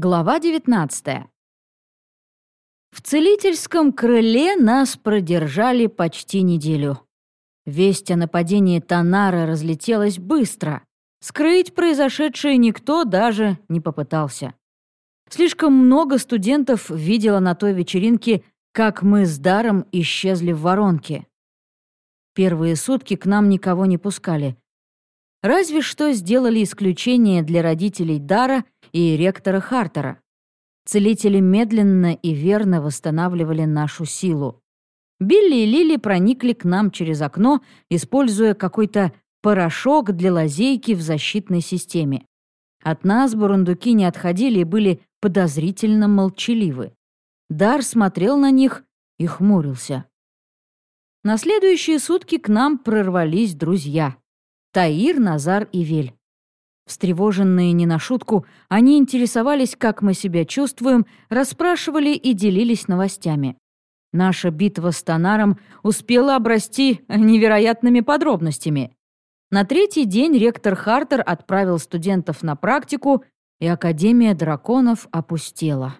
Глава 19 В целительском крыле нас продержали почти неделю. Весть о нападении Танара разлетелась быстро. Скрыть произошедшее никто даже не попытался. Слишком много студентов видело на той вечеринке, как мы с Даром исчезли в воронке. Первые сутки к нам никого не пускали. Разве что сделали исключение для родителей Дара и ректора Хартера. Целители медленно и верно восстанавливали нашу силу. Билли и Лили проникли к нам через окно, используя какой-то порошок для лазейки в защитной системе. От нас бурундуки не отходили и были подозрительно молчаливы. Дар смотрел на них и хмурился. На следующие сутки к нам прорвались друзья. Таир, Назар и Вель. Встревоженные не на шутку, они интересовались, как мы себя чувствуем, расспрашивали и делились новостями. Наша битва с Танаром успела обрасти невероятными подробностями. На третий день ректор Хартер отправил студентов на практику, и Академия драконов опустела.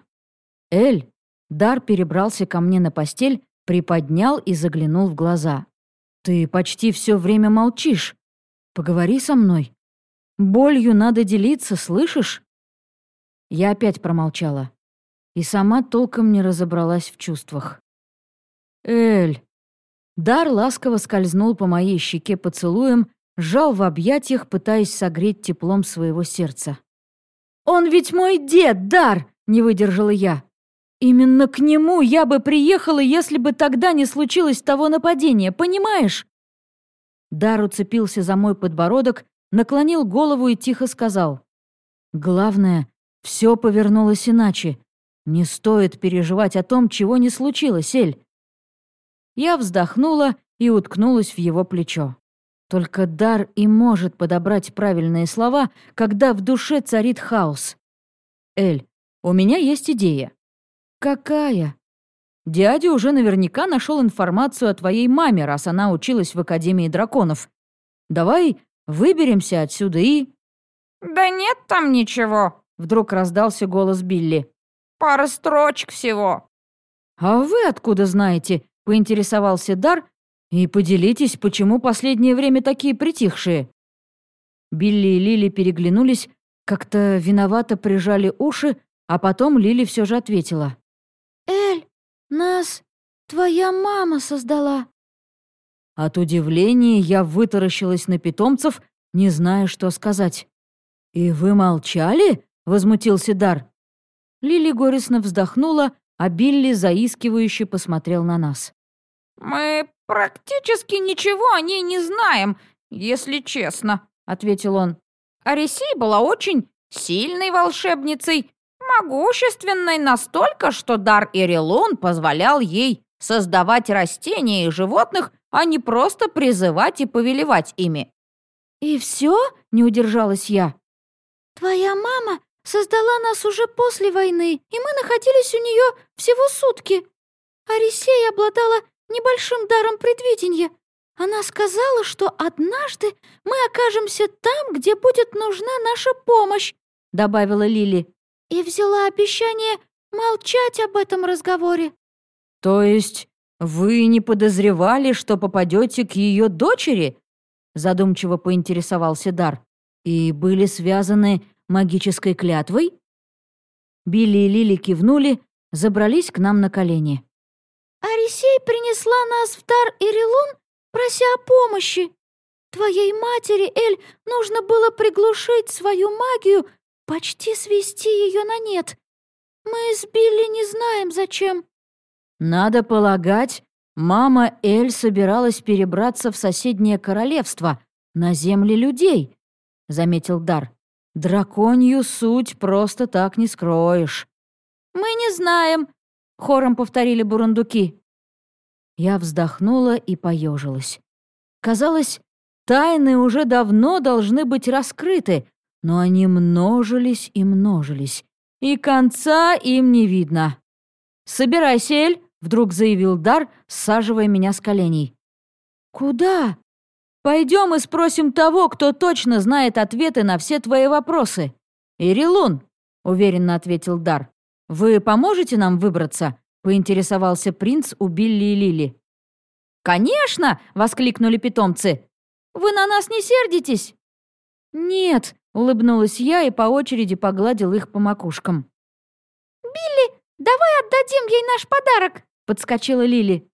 Эль, Дар перебрался ко мне на постель, приподнял и заглянул в глаза. «Ты почти все время молчишь. Поговори со мной. Болью надо делиться, слышишь?» Я опять промолчала. И сама толком не разобралась в чувствах. «Эль!» Дар ласково скользнул по моей щеке поцелуем, сжал в объятиях, пытаясь согреть теплом своего сердца. «Он ведь мой дед, Дар!» — не выдержала я. «Именно к нему я бы приехала, если бы тогда не случилось того нападения, понимаешь?» Дар уцепился за мой подбородок, наклонил голову и тихо сказал. «Главное, все повернулось иначе. Не стоит переживать о том, чего не случилось, Эль». Я вздохнула и уткнулась в его плечо. Только дар и может подобрать правильные слова, когда в душе царит хаос. «Эль, у меня есть идея». «Какая?» Дядя уже наверняка нашел информацию о твоей маме, раз она училась в Академии драконов. Давай выберемся отсюда и...» «Да нет там ничего», — вдруг раздался голос Билли. «Пара строчек всего». «А вы откуда знаете?» — поинтересовался Дар. «И поделитесь, почему последнее время такие притихшие». Билли и Лили переглянулись, как-то виновато прижали уши, а потом Лили все же ответила. «Эль, нас твоя мама создала». От удивления я вытаращилась на питомцев, не зная, что сказать. «И вы молчали?» — возмутился Дар. Лили горестно вздохнула, а Билли заискивающе посмотрел на нас. «Мы практически ничего о ней не знаем, если честно», — ответил он. «Арисей была очень сильной волшебницей, могущественной настолько, что дар Ирилун позволял ей создавать растения и животных, а не просто призывать и повелевать ими. «И все?» — не удержалась я. «Твоя мама создала нас уже после войны, и мы находились у нее всего сутки. Арисея обладала небольшим даром предвидения. Она сказала, что однажды мы окажемся там, где будет нужна наша помощь», — добавила Лили и взяла обещание молчать об этом разговоре». «То есть вы не подозревали, что попадете к ее дочери?» задумчиво поинтересовался Дар. «И были связаны магической клятвой?» Билли и Лили кивнули, забрались к нам на колени. «Арисей принесла нас в дар Ирилун, прося о помощи. Твоей матери, Эль, нужно было приглушить свою магию почти свести ее на нет. Мы с Билли не знаем, зачем». «Надо полагать, мама Эль собиралась перебраться в соседнее королевство, на земли людей», — заметил Дар. «Драконью суть просто так не скроешь». «Мы не знаем», — хором повторили бурундуки. Я вздохнула и поежилась. Казалось, тайны уже давно должны быть раскрыты, но они множились и множились, и конца им не видно. «Собирайся, Эль!» — вдруг заявил Дар, саживая меня с коленей. «Куда?» «Пойдем и спросим того, кто точно знает ответы на все твои вопросы. Ирилун, уверенно ответил Дар. «Вы поможете нам выбраться?» — поинтересовался принц у Билли и Лили. «Конечно!» — воскликнули питомцы. «Вы на нас не сердитесь?» «Нет», — улыбнулась я и по очереди погладил их по макушкам. «Билли, давай отдадим ей наш подарок!» — подскочила Лили.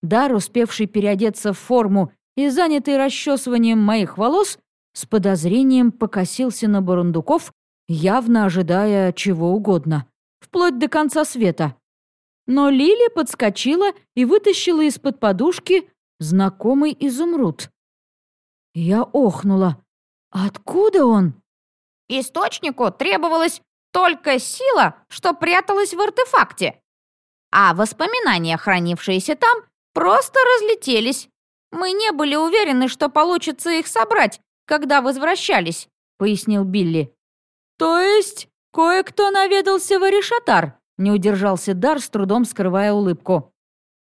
Дар, успевший переодеться в форму и занятый расчесыванием моих волос, с подозрением покосился на Бурундуков, явно ожидая чего угодно, вплоть до конца света. Но Лили подскочила и вытащила из-под подушки знакомый изумруд. Я охнула. «Откуда он?» Источнику требовалась только сила, что пряталась в артефакте. А воспоминания, хранившиеся там, просто разлетелись. Мы не были уверены, что получится их собрать, когда возвращались», — пояснил Билли. «То есть кое-кто наведался в Аришатар?» — не удержался Дар, с трудом скрывая улыбку.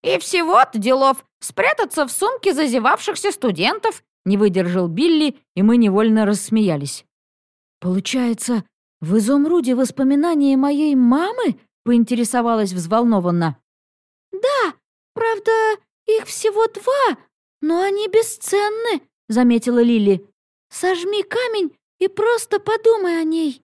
«И всего-то делов спрятаться в сумке зазевавшихся студентов», — не выдержал Билли, и мы невольно рассмеялись. «Получается, в изумруде воспоминания моей мамы?» — поинтересовалась взволнованно. «Да, правда, их всего два, но они бесценны», — заметила Лили. «Сожми камень и просто подумай о ней».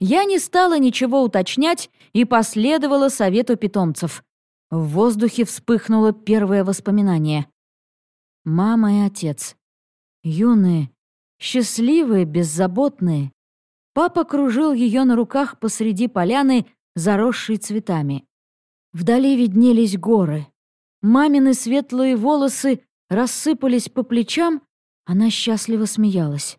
Я не стала ничего уточнять и последовала совету питомцев. В воздухе вспыхнуло первое воспоминание. Мама и отец. Юные, счастливые, беззаботные. Папа кружил ее на руках посреди поляны, заросшей цветами. Вдали виднелись горы. Мамины светлые волосы рассыпались по плечам, она счастливо смеялась.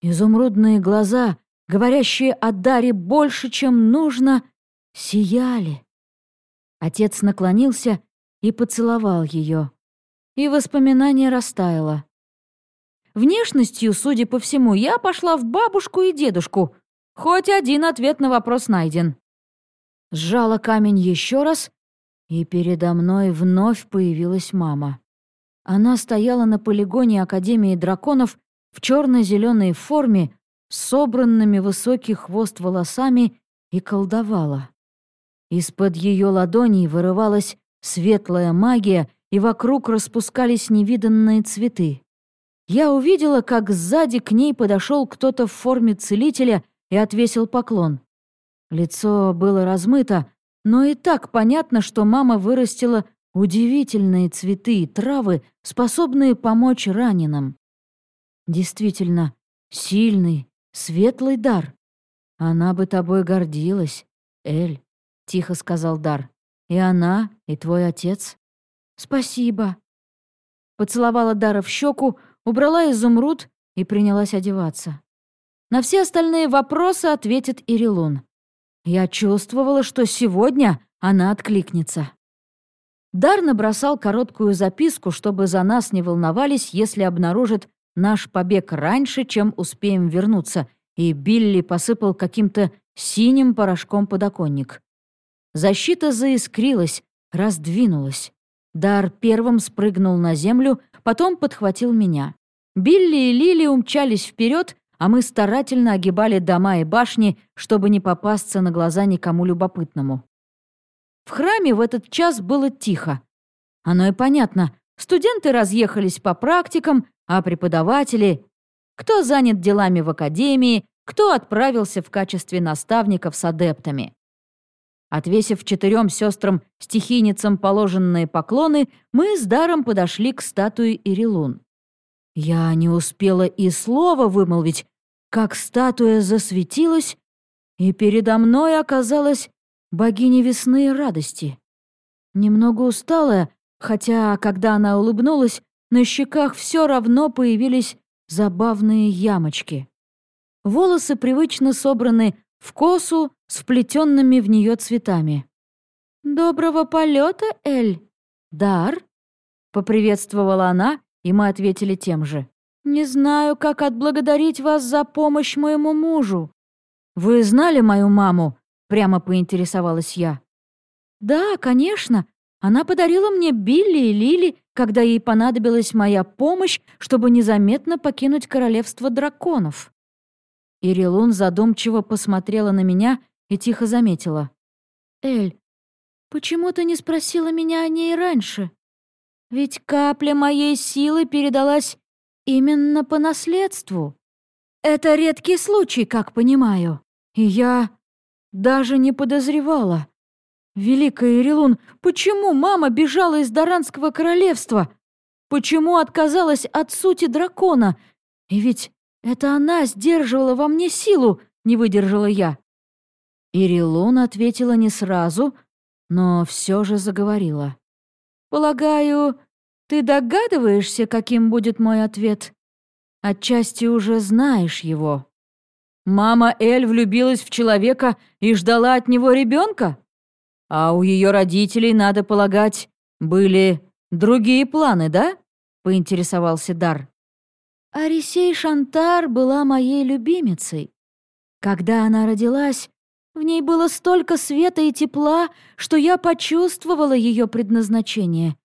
Изумрудные глаза, говорящие о даре больше, чем нужно, сияли. Отец наклонился и поцеловал ее. И воспоминание растаяло. Внешностью, судя по всему, я пошла в бабушку и дедушку. Хоть один ответ на вопрос найден. Сжала камень еще раз, и передо мной вновь появилась мама. Она стояла на полигоне Академии драконов в черно-зеленой форме, собранными высокий хвост волосами и колдовала. Из-под ее ладоней вырывалась светлая магия, и вокруг распускались невиданные цветы. Я увидела, как сзади к ней подошел кто-то в форме целителя и отвесил поклон. Лицо было размыто, но и так понятно, что мама вырастила Удивительные цветы и травы, способные помочь раненым. Действительно, сильный, светлый дар. Она бы тобой гордилась, Эль, — тихо сказал Дар. И она, и твой отец. Спасибо. Поцеловала Дара в щеку, убрала изумруд и принялась одеваться. На все остальные вопросы ответит Ирилун. Я чувствовала, что сегодня она откликнется. Дар набросал короткую записку, чтобы за нас не волновались, если обнаружат наш побег раньше, чем успеем вернуться, и Билли посыпал каким-то синим порошком подоконник. Защита заискрилась, раздвинулась. Дар первым спрыгнул на землю, потом подхватил меня. Билли и Лили умчались вперед, а мы старательно огибали дома и башни, чтобы не попасться на глаза никому любопытному. В храме в этот час было тихо. Оно и понятно. Студенты разъехались по практикам, а преподаватели... Кто занят делами в академии, кто отправился в качестве наставников с адептами. Отвесив четырем сестрам-стихийницам положенные поклоны, мы с Даром подошли к статуе Ирилун. Я не успела и слова вымолвить, как статуя засветилась, и передо мной оказалась богини весны и радости. Немного усталая, хотя, когда она улыбнулась, на щеках все равно появились забавные ямочки. Волосы привычно собраны в косу с вплетенными в нее цветами. «Доброго полета, Эль! Дар?» — поприветствовала она, и мы ответили тем же. «Не знаю, как отблагодарить вас за помощь моему мужу. Вы знали мою маму?» Прямо поинтересовалась я. «Да, конечно. Она подарила мне Билли и Лили, когда ей понадобилась моя помощь, чтобы незаметно покинуть королевство драконов». Ирилун задумчиво посмотрела на меня и тихо заметила. «Эль, почему ты не спросила меня о ней раньше? Ведь капля моей силы передалась именно по наследству. Это редкий случай, как понимаю. И я даже не подозревала. Великая Ирилун, почему мама бежала из Даранского королевства? Почему отказалась от сути дракона? И ведь это она сдерживала во мне силу, не выдержала я. Ирилун ответила не сразу, но все же заговорила. «Полагаю, ты догадываешься, каким будет мой ответ? Отчасти уже знаешь его. Мама Эль влюбилась в человека и ждала от него ребенка? А у ее родителей, надо полагать, были другие планы, да?» — поинтересовался Дар. Арисей Шантар была моей любимицей. Когда она родилась, в ней было столько света и тепла, что я почувствовала ее предназначение.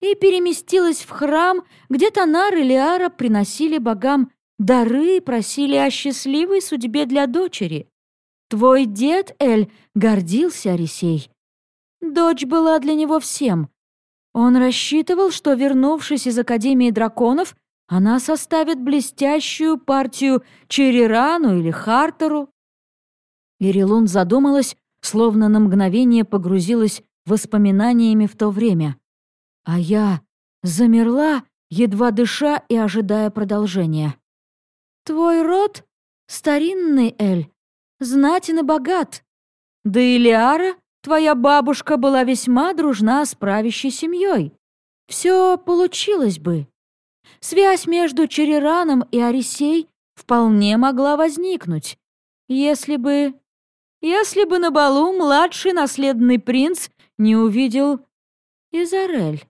И переместилась в храм, где Танар и Лиара приносили богам дары и просили о счастливой судьбе для дочери. Твой дед, Эль, гордился Арисей. Дочь была для него всем. Он рассчитывал, что, вернувшись из Академии драконов, она составит блестящую партию Черерану или Хартеру. Ирилун задумалась, словно на мгновение погрузилась воспоминаниями в то время. А я замерла, едва дыша и ожидая продолжения. «Твой род — старинный, Эль, знатен и богат. Да и Лиара, твоя бабушка, была весьма дружна с правящей семьей. Все получилось бы. Связь между Черераном и Арисей вполне могла возникнуть, если бы если бы на балу младший наследный принц не увидел Изарель.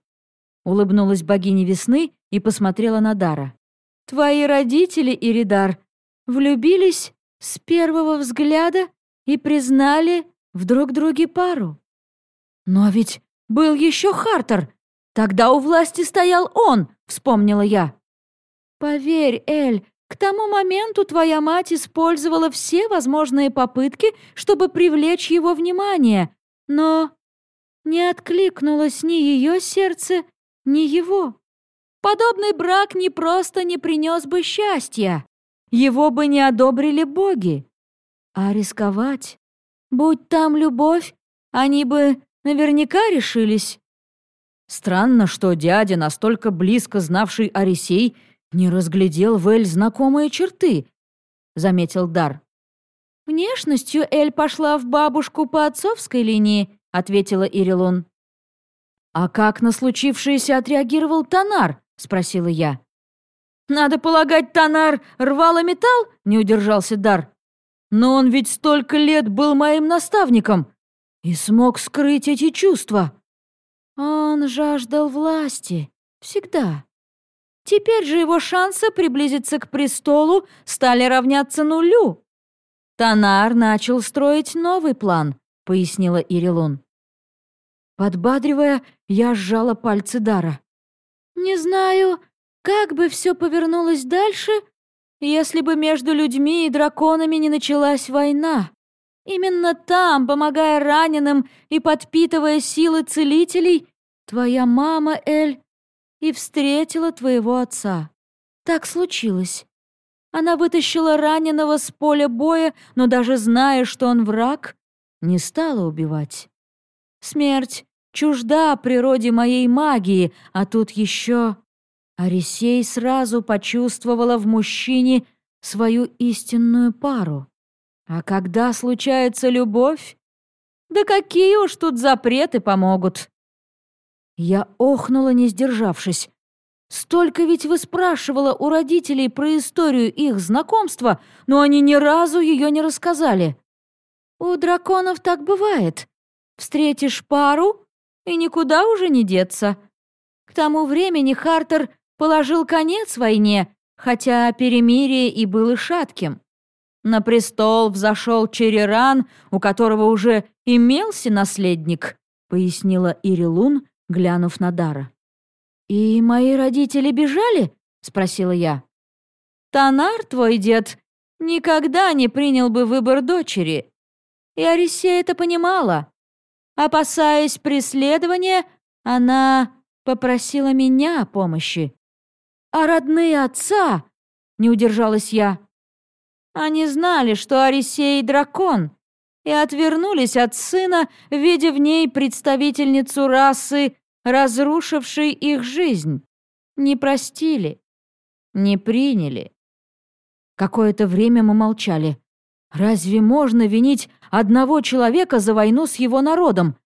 Улыбнулась богиня весны и посмотрела на Дара. Твои родители, Иридар, влюбились с первого взгляда и признали в друг друге пару. Но ведь был еще Хартер. Тогда у власти стоял он, вспомнила я. Поверь, Эль, к тому моменту твоя мать использовала все возможные попытки, чтобы привлечь его внимание, но не откликнулось ни ее сердце, ни его. Подобный брак не просто не принес бы счастья, его бы не одобрили боги. А рисковать? Будь там любовь, они бы наверняка решились. Странно, что дядя, настолько близко знавший Арисей, «Не разглядел Эль знакомые черты», — заметил Дар. «Внешностью Эль пошла в бабушку по отцовской линии», — ответила Ирилон. «А как на случившееся отреагировал Танар?» — спросила я. «Надо полагать, Танар рвал металл?» — не удержался Дар. «Но он ведь столько лет был моим наставником и смог скрыть эти чувства». «Он жаждал власти. Всегда», Теперь же его шансы приблизиться к престолу стали равняться нулю. Танар начал строить новый план, пояснила Ирилун. Подбадривая, я сжала пальцы Дара. Не знаю, как бы все повернулось дальше, если бы между людьми и драконами не началась война. Именно там, помогая раненым и подпитывая силы целителей, твоя мама Эль и встретила твоего отца. Так случилось. Она вытащила раненого с поля боя, но даже зная, что он враг, не стала убивать. Смерть чужда природе моей магии, а тут еще... Арисей сразу почувствовала в мужчине свою истинную пару. А когда случается любовь, да какие уж тут запреты помогут. Я охнула, не сдержавшись. Столько ведь выспрашивала у родителей про историю их знакомства, но они ни разу ее не рассказали. У драконов так бывает. Встретишь пару, и никуда уже не деться. К тому времени Хартер положил конец войне, хотя перемирие и было шатким. На престол взошел Череран, у которого уже имелся наследник, пояснила Ирилун, глянув на Дара. «И мои родители бежали?» — спросила я. «Танар, твой дед, никогда не принял бы выбор дочери. И Арисея это понимала. Опасаясь преследования, она попросила меня о помощи. А родные отца, не удержалась я, они знали, что Арисей — дракон, и отвернулись от сына, видя в ней представительницу расы, разрушившей их жизнь. Не простили, не приняли. Какое-то время мы молчали. Разве можно винить одного человека за войну с его народом?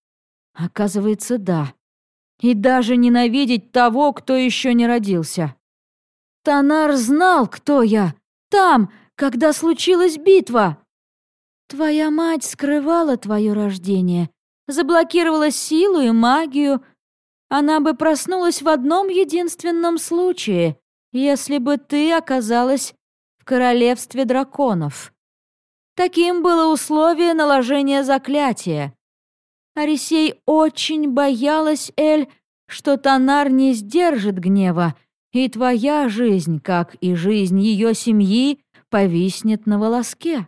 Оказывается, да. И даже ненавидеть того, кто еще не родился. Танар знал, кто я. Там, когда случилась битва. Твоя мать скрывала твое рождение, заблокировала силу и магию. Она бы проснулась в одном единственном случае, если бы ты оказалась в королевстве драконов. Таким было условие наложения заклятия. Арисей очень боялась, Эль, что Танар не сдержит гнева, и твоя жизнь, как и жизнь ее семьи, повиснет на волоске.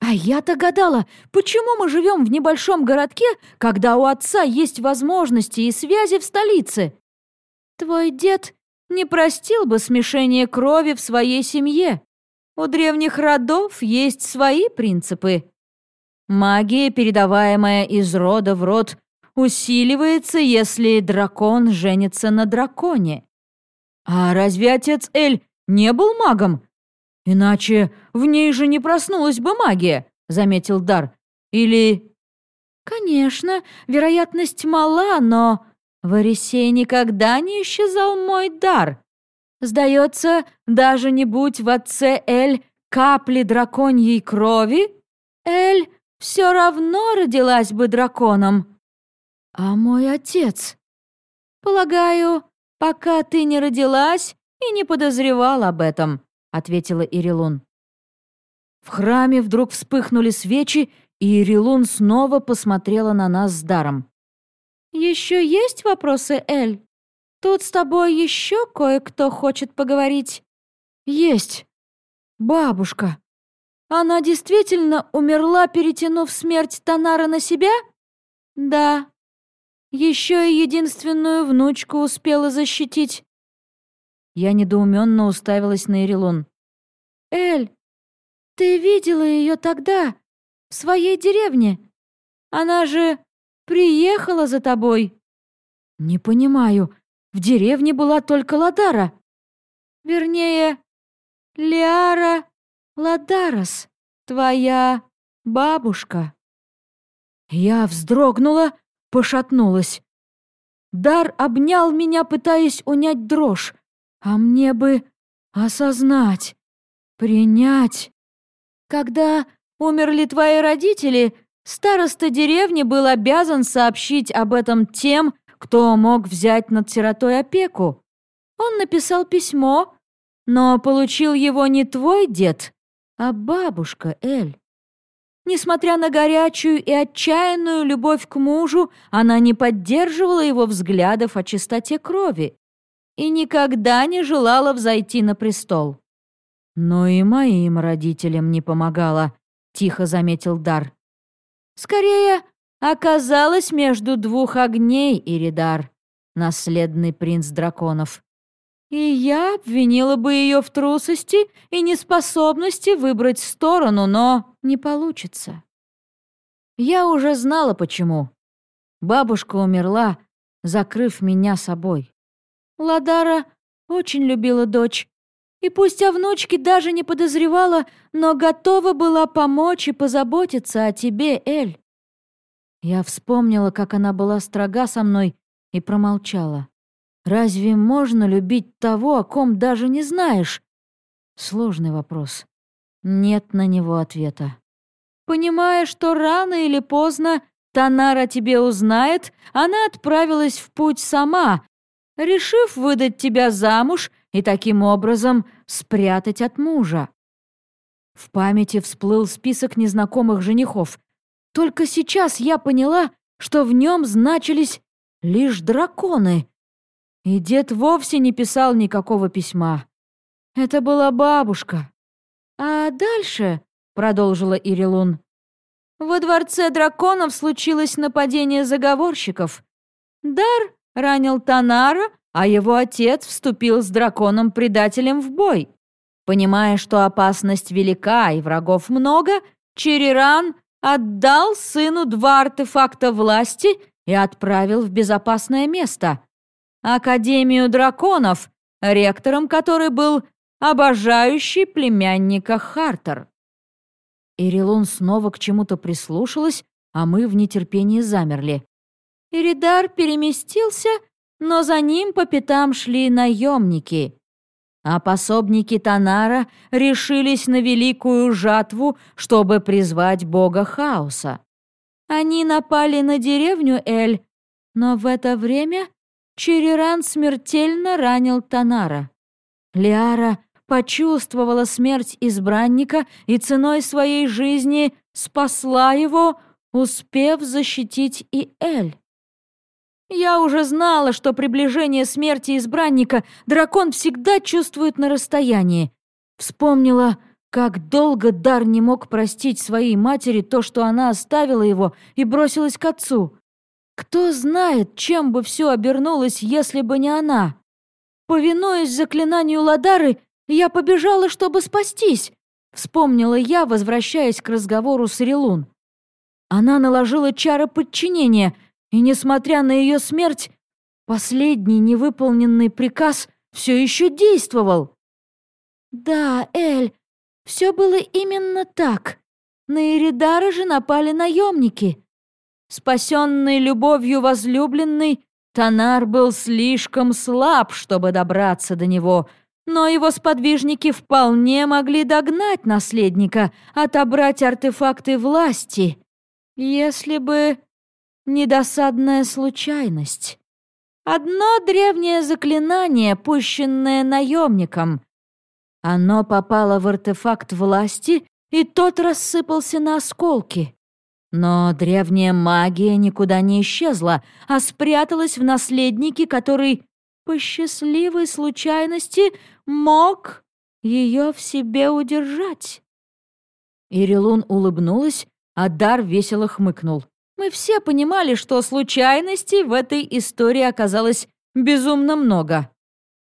А я-то гадала, почему мы живем в небольшом городке, когда у отца есть возможности и связи в столице? Твой дед не простил бы смешение крови в своей семье. У древних родов есть свои принципы. Магия, передаваемая из рода в род, усиливается, если дракон женится на драконе. А разве отец Эль не был магом? Иначе в ней же не проснулась бы магия, заметил Дар. Или... Конечно, вероятность мала, но... В Арисее никогда не исчезал мой дар. Сдается, даже не будь в отце Эль капли драконьей крови, Эль все равно родилась бы драконом. А мой отец? Полагаю, пока ты не родилась и не подозревал об этом, ответила Ирилун. В храме вдруг вспыхнули свечи, и Ирилун снова посмотрела на нас с даром. «Еще есть вопросы, Эль? Тут с тобой еще кое-кто хочет поговорить». «Есть. Бабушка. Она действительно умерла, перетянув смерть Танара на себя?» «Да. Еще и единственную внучку успела защитить». Я недоуменно уставилась на Ирилун. «Эль, ты видела ее тогда, в своей деревне? Она же приехала за тобой». «Не понимаю, в деревне была только Ладара. Вернее, Лиара Ладарас, твоя бабушка». Я вздрогнула, пошатнулась. Дар обнял меня, пытаясь унять дрожь. А мне бы осознать, принять. Когда умерли твои родители, староста деревни был обязан сообщить об этом тем, кто мог взять над сиротой опеку. Он написал письмо, но получил его не твой дед, а бабушка Эль. Несмотря на горячую и отчаянную любовь к мужу, она не поддерживала его взглядов о чистоте крови и никогда не желала взойти на престол. Но и моим родителям не помогала, тихо заметил Дар. Скорее, оказалась между двух огней Иридар, наследный принц драконов. И я обвинила бы ее в трусости и неспособности выбрать сторону, но не получится. Я уже знала, почему. Бабушка умерла, закрыв меня собой. Ладара очень любила дочь, и пусть о внучке даже не подозревала, но готова была помочь и позаботиться о тебе, Эль. Я вспомнила, как она была строга со мной, и промолчала. Разве можно любить того, о ком даже не знаешь? Сложный вопрос. Нет на него ответа. Понимая, что рано или поздно Танара тебе узнает, она отправилась в путь сама, решив выдать тебя замуж и таким образом спрятать от мужа. В памяти всплыл список незнакомых женихов. Только сейчас я поняла, что в нем значились лишь драконы. И дед вовсе не писал никакого письма. Это была бабушка. «А дальше», — продолжила Ирилун, — «во дворце драконов случилось нападение заговорщиков. Дар ранил Танара, а его отец вступил с драконом-предателем в бой. Понимая, что опасность велика и врагов много, Череран отдал сыну два артефакта власти и отправил в безопасное место. Академию драконов, ректором которой был обожающий племянника Хартер. Ирилун снова к чему-то прислушалась, а мы в нетерпении замерли. Иридар переместился, но за ним по пятам шли наемники. А пособники Танара решились на великую жатву, чтобы призвать бога хаоса. Они напали на деревню Эль, но в это время Череран смертельно ранил Танара. Лиара почувствовала смерть избранника и ценой своей жизни спасла его, успев защитить и Эль. Я уже знала, что приближение смерти избранника дракон всегда чувствует на расстоянии. Вспомнила, как долго Дар не мог простить своей матери то, что она оставила его и бросилась к отцу. Кто знает, чем бы все обернулось, если бы не она. Повинуясь заклинанию Ладары, я побежала, чтобы спастись, вспомнила я, возвращаясь к разговору с Релун. Она наложила чары подчинения — и, несмотря на ее смерть, последний невыполненный приказ все еще действовал. «Да, Эль, все было именно так. На Иридара же напали наемники. Спасенный любовью возлюбленный, Танар был слишком слаб, чтобы добраться до него, но его сподвижники вполне могли догнать наследника, отобрать артефакты власти. Если бы недосадная случайность. Одно древнее заклинание, пущенное наемником. Оно попало в артефакт власти, и тот рассыпался на осколки. Но древняя магия никуда не исчезла, а спряталась в наследнике, который, по счастливой случайности, мог ее в себе удержать. Ирилун улыбнулась, а Дар весело хмыкнул. Мы все понимали, что случайностей в этой истории оказалось безумно много.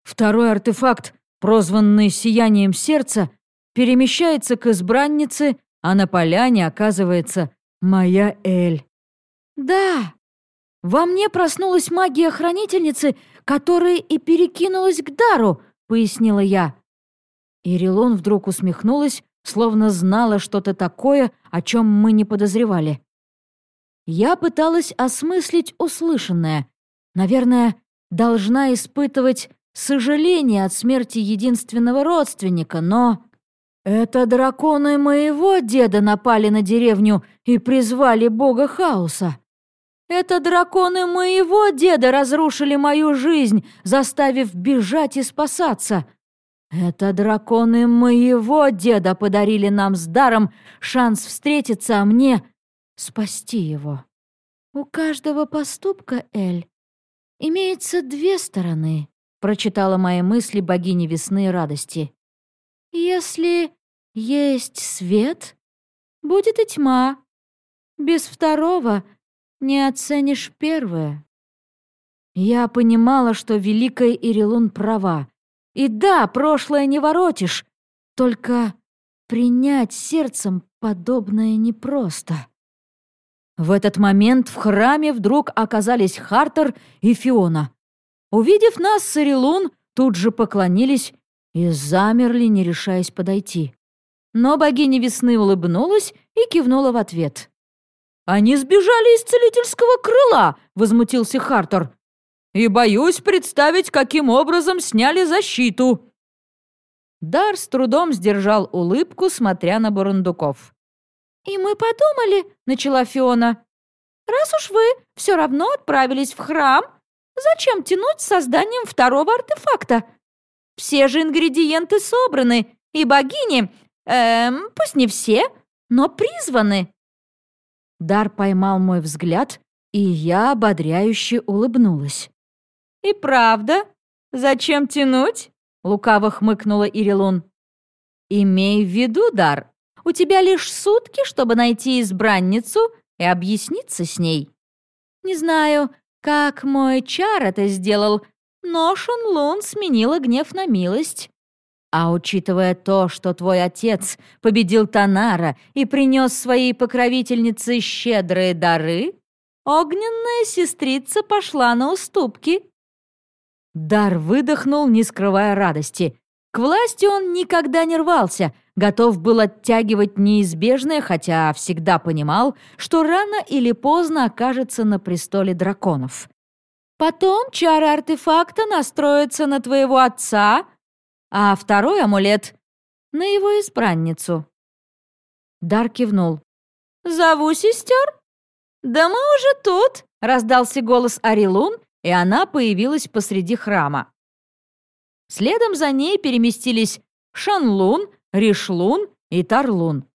Второй артефакт, прозванный «Сиянием сердца», перемещается к избраннице, а на поляне оказывается моя Эль. Да, во мне проснулась магия хранительницы, которая и перекинулась к дару, пояснила я. Ирилон вдруг усмехнулась, словно знала что-то такое, о чем мы не подозревали. Я пыталась осмыслить услышанное. Наверное, должна испытывать сожаление от смерти единственного родственника, но... Это драконы моего деда напали на деревню и призвали бога хаоса. Это драконы моего деда разрушили мою жизнь, заставив бежать и спасаться. Это драконы моего деда подарили нам с даром шанс встретиться, а мне спасти его. «У каждого поступка, Эль, имеется две стороны», прочитала мои мысли богини весны и радости. «Если есть свет, будет и тьма. Без второго не оценишь первое». Я понимала, что Великая Ирилун права. И да, прошлое не воротишь, только принять сердцем подобное непросто. В этот момент в храме вдруг оказались Хартер и Фиона. Увидев нас, Сарилун тут же поклонились и замерли, не решаясь подойти. Но богиня весны улыбнулась и кивнула в ответ. «Они сбежали из целительского крыла!» — возмутился Хартер. «И боюсь представить, каким образом сняли защиту!» Дар с трудом сдержал улыбку, смотря на Бурундуков. «И мы подумали», — начала Фиона, «раз уж вы все равно отправились в храм, зачем тянуть с созданием второго артефакта? Все же ингредиенты собраны, и богини, эм, пусть не все, но призваны». Дар поймал мой взгляд, и я ободряюще улыбнулась. «И правда? Зачем тянуть?» — лукаво хмыкнула Ирилун. Имей в виду, Дар, у тебя лишь сутки, чтобы найти избранницу и объясниться с ней. Не знаю, как мой чар это сделал, но Шунлун сменила гнев на милость. А учитывая то, что твой отец победил Танара и принес своей покровительнице щедрые дары, огненная сестрица пошла на уступки. Дар выдохнул, не скрывая радости. К власти он никогда не рвался, готов был оттягивать неизбежное, хотя всегда понимал, что рано или поздно окажется на престоле драконов. Потом чары артефакта настроятся на твоего отца, а второй амулет — на его избранницу. Дар кивнул. «Зову сестер?» «Да мы уже тут!» — раздался голос Арилун, и она появилась посреди храма. Следом за ней переместились Шанлун, Ришлун и Тарлун.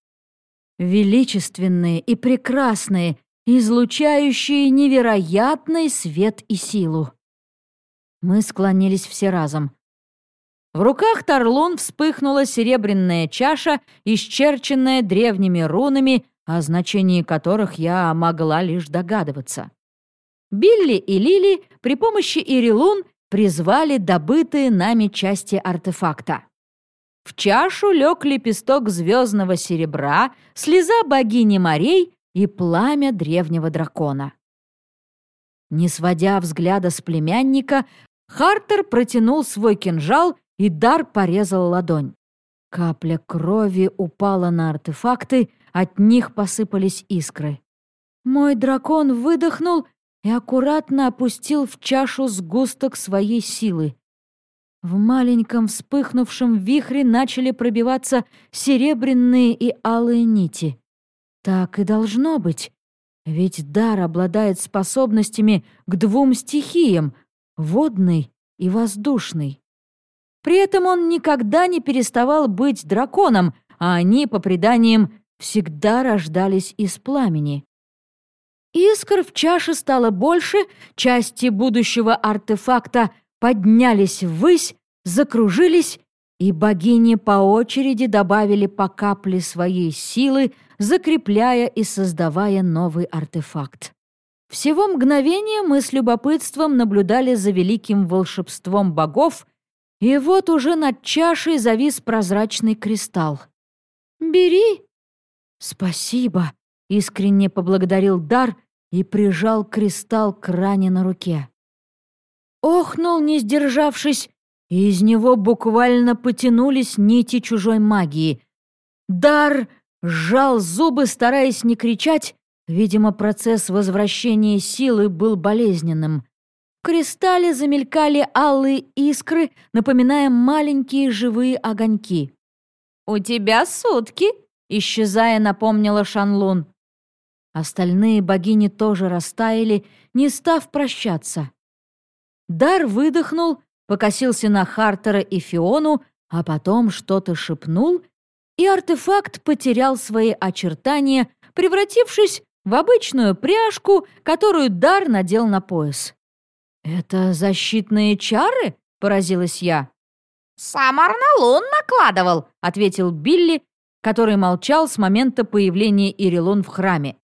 Величественные и прекрасные, излучающие невероятный свет и силу. Мы склонились все разом. В руках Тарлун вспыхнула серебряная чаша, исчерченная древними рунами, о значении которых я могла лишь догадываться. Билли и Лили при помощи Ирилун призвали добытые нами части артефакта. В чашу лег лепесток звездного серебра, слеза богини морей и пламя древнего дракона. Не сводя взгляда с племянника, Хартер протянул свой кинжал и дар порезал ладонь. Капля крови упала на артефакты, от них посыпались искры. Мой дракон выдохнул и аккуратно опустил в чашу сгусток своей силы. В маленьком вспыхнувшем вихре начали пробиваться серебряные и алые нити. Так и должно быть. Ведь дар обладает способностями к двум стихиям — водной и воздушной. При этом он никогда не переставал быть драконом, а они, по преданиям, всегда рождались из пламени. Искр в чаше стало больше, части будущего артефакта поднялись ввысь, закружились, и богини по очереди добавили по капле своей силы, закрепляя и создавая новый артефакт. Всего мгновение мы с любопытством наблюдали за великим волшебством богов и вот уже над чашей завис прозрачный кристалл. «Бери!» «Спасибо!» — искренне поблагодарил Дар и прижал кристалл к ране на руке. Охнул, не сдержавшись, и из него буквально потянулись нити чужой магии. Дар сжал зубы, стараясь не кричать, видимо, процесс возвращения силы был болезненным кристалле замелькали алые искры, напоминая маленькие живые огоньки. «У тебя сутки!» — исчезая, напомнила Шанлун. Остальные богини тоже растаяли, не став прощаться. Дар выдохнул, покосился на Хартера и Фиону, а потом что-то шепнул, и артефакт потерял свои очертания, превратившись в обычную пряжку, которую Дар надел на пояс. «Это защитные чары?» — поразилась я. «Сам Арналун накладывал», — ответил Билли, который молчал с момента появления Ирилон в храме.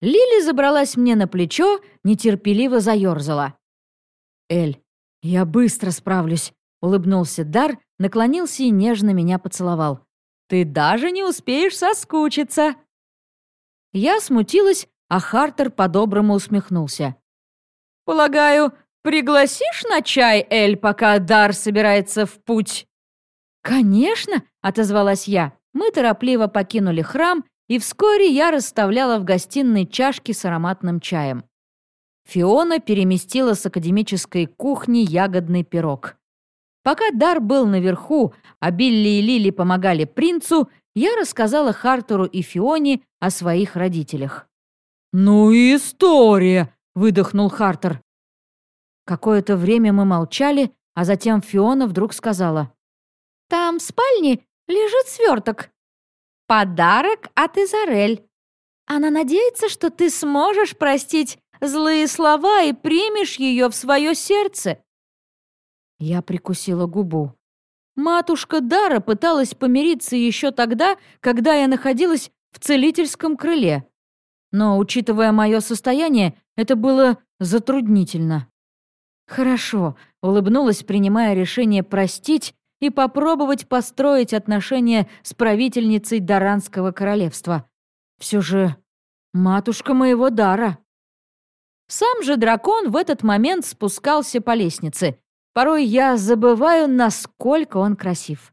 Лили забралась мне на плечо, нетерпеливо заерзала. «Эль, я быстро справлюсь», — улыбнулся Дар, наклонился и нежно меня поцеловал. «Ты даже не успеешь соскучиться!» Я смутилась, а Хартер по-доброму усмехнулся. Полагаю, пригласишь на чай, Эль, пока Дар собирается в путь?» «Конечно!» — отозвалась я. Мы торопливо покинули храм, и вскоре я расставляла в гостиной чашки с ароматным чаем. Фиона переместила с академической кухни ягодный пирог. Пока Дар был наверху, а Билли и Лили помогали принцу, я рассказала Хартеру и Фионе о своих родителях. «Ну и история!» выдохнул Хартер. Какое-то время мы молчали, а затем Фиона вдруг сказала. «Там в спальне лежит сверток. Подарок от Изарель. Она надеется, что ты сможешь простить злые слова и примешь ее в свое сердце». Я прикусила губу. Матушка Дара пыталась помириться еще тогда, когда я находилась в целительском крыле. Но, учитывая мое состояние, это было затруднительно. «Хорошо», — улыбнулась, принимая решение простить и попробовать построить отношения с правительницей Даранского королевства. Все же матушка моего дара. Сам же дракон в этот момент спускался по лестнице. Порой я забываю, насколько он красив.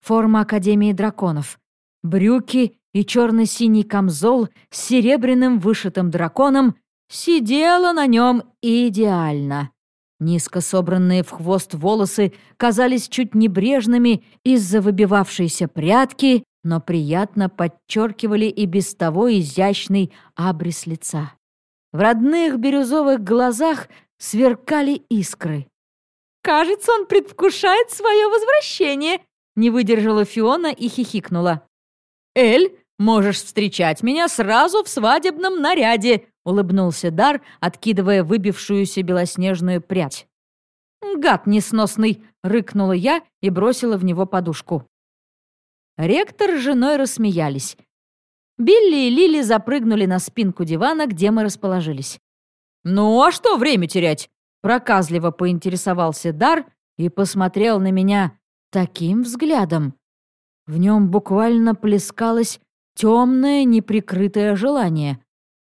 Форма Академии драконов. Брюки и черно-синий камзол с серебряным вышитым драконом сидела на нем идеально. Низко собранные в хвост волосы казались чуть небрежными из-за выбивавшейся прядки, но приятно подчеркивали и без того изящный абрис лица. В родных бирюзовых глазах сверкали искры. «Кажется, он предвкушает свое возвращение», — не выдержала Фиона и хихикнула. «Эль, можешь встречать меня сразу в свадебном наряде», — улыбнулся Дар, откидывая выбившуюся белоснежную прядь. «Гад несносный!» — рыкнула я и бросила в него подушку. Ректор с женой рассмеялись. Билли и Лили запрыгнули на спинку дивана, где мы расположились. «Ну, а что время терять?» Проказливо поинтересовался Дар и посмотрел на меня таким взглядом. В нем буквально плескалось темное неприкрытое желание.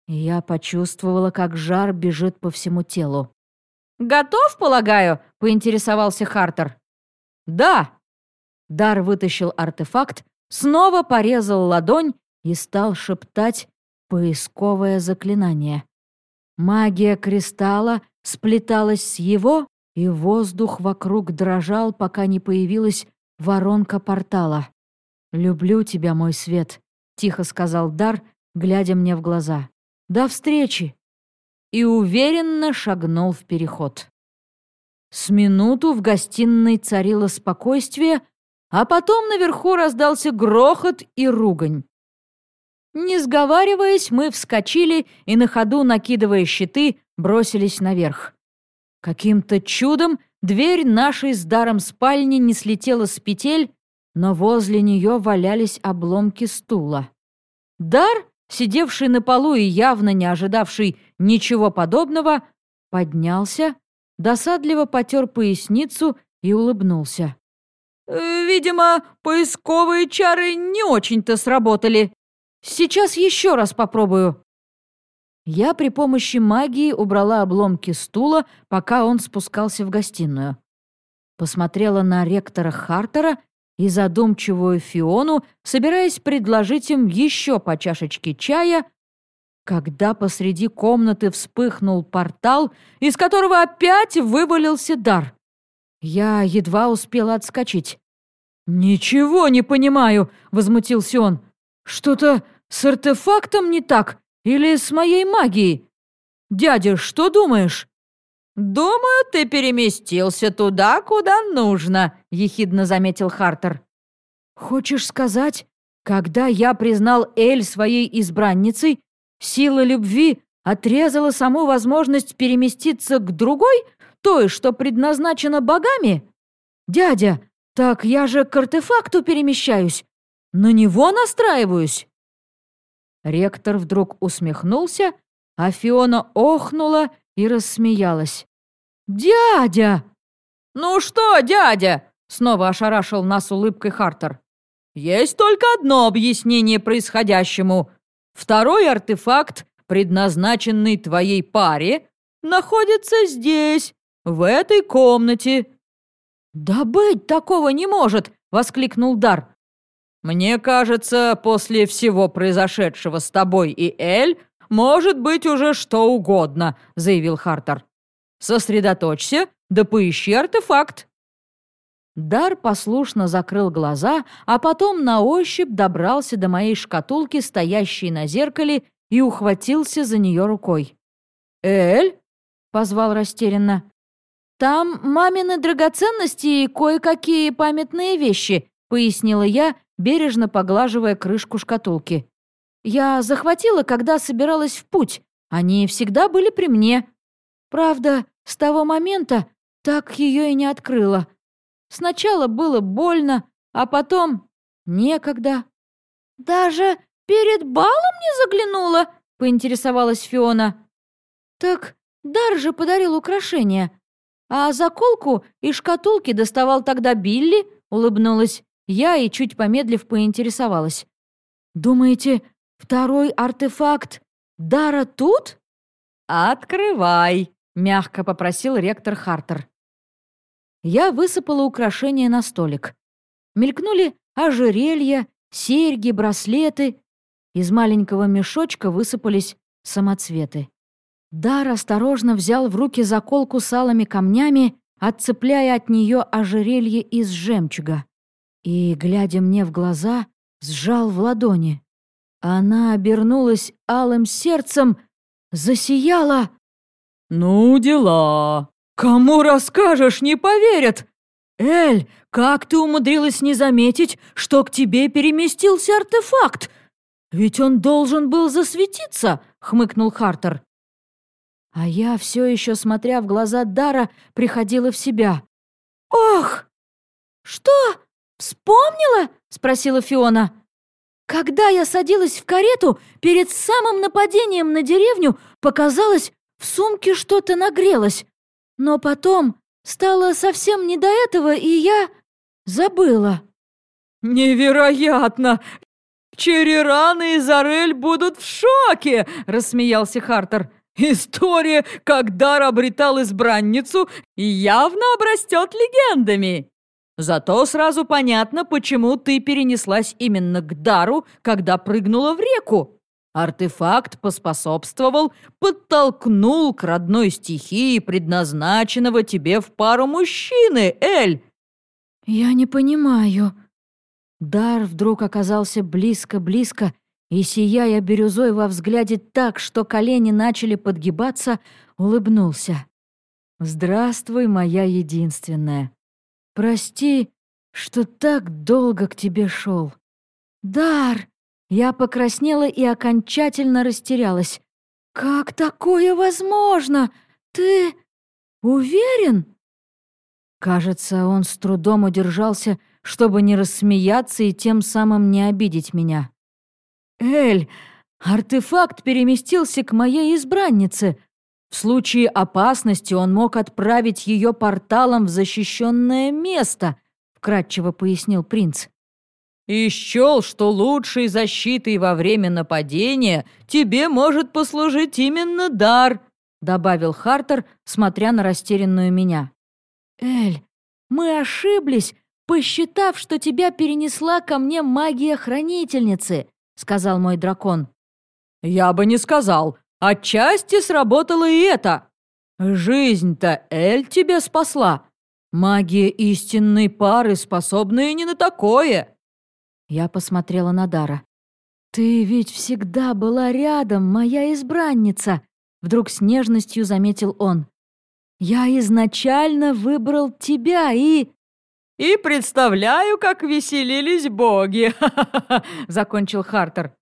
Я почувствовала, как жар бежит по всему телу. «Готов, полагаю?» — поинтересовался Хартер. «Да». Дар вытащил артефакт, снова порезал ладонь и стал шептать поисковое заклинание. Магия кристалла сплеталась с его, и воздух вокруг дрожал, пока не появилась воронка портала. «Люблю тебя, мой свет», — тихо сказал Дар, глядя мне в глаза. «До встречи!» И уверенно шагнул в переход. С минуту в гостиной царило спокойствие, а потом наверху раздался грохот и ругань. Не сговариваясь, мы вскочили и на ходу, накидывая щиты, бросились наверх. Каким-то чудом дверь нашей с даром спальни не слетела с петель, но возле нее валялись обломки стула. Дар, сидевший на полу и явно не ожидавший ничего подобного, поднялся, досадливо потер поясницу и улыбнулся. «Э, «Видимо, поисковые чары не очень-то сработали», Сейчас еще раз попробую». Я при помощи магии убрала обломки стула, пока он спускался в гостиную. Посмотрела на ректора Хартера и задумчивую Фиону, собираясь предложить им еще по чашечке чая, когда посреди комнаты вспыхнул портал, из которого опять вывалился дар. Я едва успела отскочить. «Ничего не понимаю», — возмутился он. «Что-то с артефактом не так? Или с моей магией? Дядя, что думаешь?» «Думаю, ты переместился туда, куда нужно», — ехидно заметил Хартер. «Хочешь сказать, когда я признал Эль своей избранницей, сила любви отрезала саму возможность переместиться к другой, той, что предназначена богами? Дядя, так я же к артефакту перемещаюсь, на него настраиваюсь». Ректор вдруг усмехнулся, а Фиона охнула и рассмеялась. «Дядя!» «Ну что, дядя?» — снова ошарашил нас улыбкой Хартер. «Есть только одно объяснение происходящему. Второй артефакт, предназначенный твоей паре, находится здесь, в этой комнате». «Да быть такого не может!» — воскликнул Дар. «Мне кажется, после всего произошедшего с тобой и Эль, может быть уже что угодно», — заявил Хартер. «Сосредоточься, да поищи артефакт». Дар послушно закрыл глаза, а потом на ощупь добрался до моей шкатулки, стоящей на зеркале, и ухватился за нее рукой. «Эль?» — позвал растерянно. «Там мамины драгоценности и кое-какие памятные вещи», — пояснила я, бережно поглаживая крышку шкатулки. «Я захватила, когда собиралась в путь. Они всегда были при мне. Правда, с того момента так ее и не открыла. Сначала было больно, а потом некогда. «Даже перед балом не заглянула?» — поинтересовалась Фиона. «Так Дар же подарил украшение. А заколку и шкатулки доставал тогда Билли», — улыбнулась я и, чуть помедлив, поинтересовалась. «Думаете, второй артефакт Дара тут?» «Открывай», — мягко попросил ректор Хартер. Я высыпала украшения на столик. Мелькнули ожерелья, серьги, браслеты. Из маленького мешочка высыпались самоцветы. Дар осторожно взял в руки заколку с алыми камнями, отцепляя от нее ожерелье из жемчуга. И, глядя мне в глаза, сжал в ладони. Она обернулась алым сердцем, засияла. «Ну, дела! Кому расскажешь, не поверят! Эль, как ты умудрилась не заметить, что к тебе переместился артефакт? Ведь он должен был засветиться!» — хмыкнул Хартер. А я, все еще смотря в глаза Дара, приходила в себя. «Ох! Что? Вспомнила?» — спросила Фиона. «Когда я садилась в карету, перед самым нападением на деревню, показалось, в сумке что-то нагрелось. Но потом стало совсем не до этого, и я забыла». «Невероятно! Череран и Зарель будут в шоке!» — рассмеялся Хартер. История, как Дар обретал избранницу, явно обрастет легендами. Зато сразу понятно, почему ты перенеслась именно к Дару, когда прыгнула в реку. Артефакт поспособствовал, подтолкнул к родной стихии, предназначенного тебе в пару мужчины, Эль. Я не понимаю. Дар вдруг оказался близко-близко, и, сияя бирюзой во взгляде так, что колени начали подгибаться, улыбнулся. «Здравствуй, моя единственная. Прости, что так долго к тебе шел. Дар!» Я покраснела и окончательно растерялась. «Как такое возможно? Ты уверен?» Кажется, он с трудом удержался, чтобы не рассмеяться и тем самым не обидеть меня. «Эль, артефакт переместился к моей избраннице. В случае опасности он мог отправить ее порталом в защищенное место», — вкратчиво пояснил принц. «И счел, что лучшей защитой во время нападения тебе может послужить именно дар», — добавил Хартер, смотря на растерянную меня. «Эль, мы ошиблись, посчитав, что тебя перенесла ко мне магия хранительницы. — сказал мой дракон. «Я бы не сказал. Отчасти сработало и это. Жизнь-то Эль тебе спасла. Магия истинной пары, способная не на такое». Я посмотрела на Дара. «Ты ведь всегда была рядом, моя избранница», — вдруг с нежностью заметил он. «Я изначально выбрал тебя и...» «И представляю, как веселились боги!» — закончил Хартер.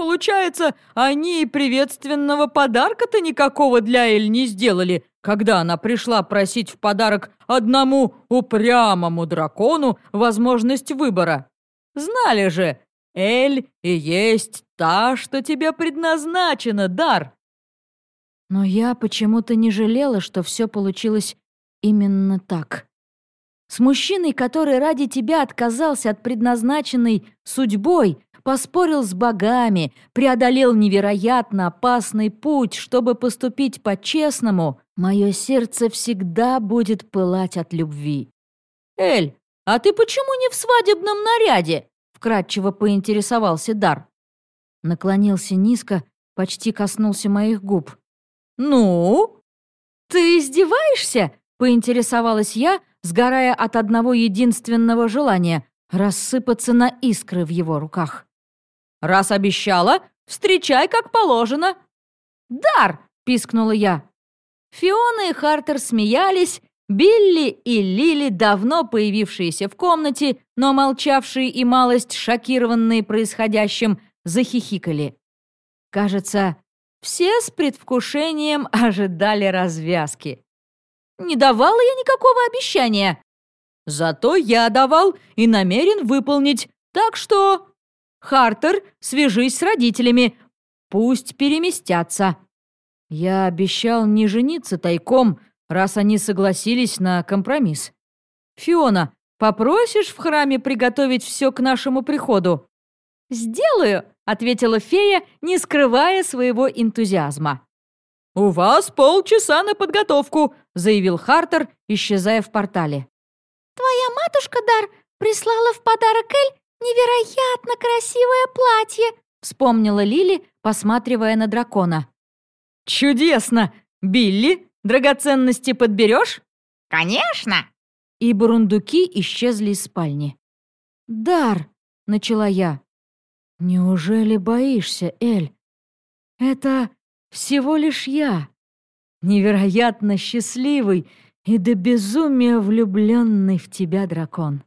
«Получается, они и приветственного подарка-то никакого для Эль не сделали, когда она пришла просить в подарок одному упрямому дракону возможность выбора. Знали же, Эль и есть та, что тебе предназначена, дар!» Но я почему-то не жалела, что все получилось именно так. С мужчиной, который ради тебя отказался от предназначенной судьбой, поспорил с богами, преодолел невероятно опасный путь, чтобы поступить по-честному, мое сердце всегда будет пылать от любви. «Эль, а ты почему не в свадебном наряде?» — вкратчиво поинтересовался Дар. Наклонился низко, почти коснулся моих губ. «Ну?» «Ты издеваешься?» — поинтересовалась я, сгорая от одного единственного желания — рассыпаться на искры в его руках. «Раз обещала, встречай как положено!» «Дар!» — пискнула я. Фиона и Хартер смеялись, Билли и Лили, давно появившиеся в комнате, но молчавшие и малость шокированные происходящим, захихикали. Кажется, все с предвкушением ожидали развязки. Не давала я никакого обещания!» Зато я давал и намерен выполнить. Так что... Хартер, свяжись с родителями. Пусть переместятся. Я обещал не жениться тайком, раз они согласились на компромисс. Фиона, попросишь в храме приготовить все к нашему приходу? «Сделаю», — ответила фея, не скрывая своего энтузиазма. «У вас полчаса на подготовку», — заявил Хартер, исчезая в портале. «Твоя матушка, Дар, прислала в подарок Эль невероятно красивое платье», — вспомнила Лили, посматривая на дракона. «Чудесно! Билли, драгоценности подберешь?» «Конечно!» И бурундуки исчезли из спальни. «Дар!» — начала я. «Неужели боишься, Эль? Это всего лишь я, невероятно счастливый и до безумия влюбленный в тебя дракон».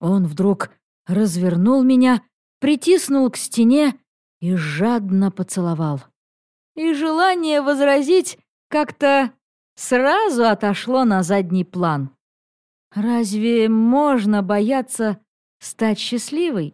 Он вдруг развернул меня, притиснул к стене и жадно поцеловал. И желание возразить как-то сразу отошло на задний план. Разве можно бояться стать счастливой?